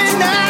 happy now.